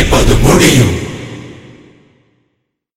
tempo do Murinho.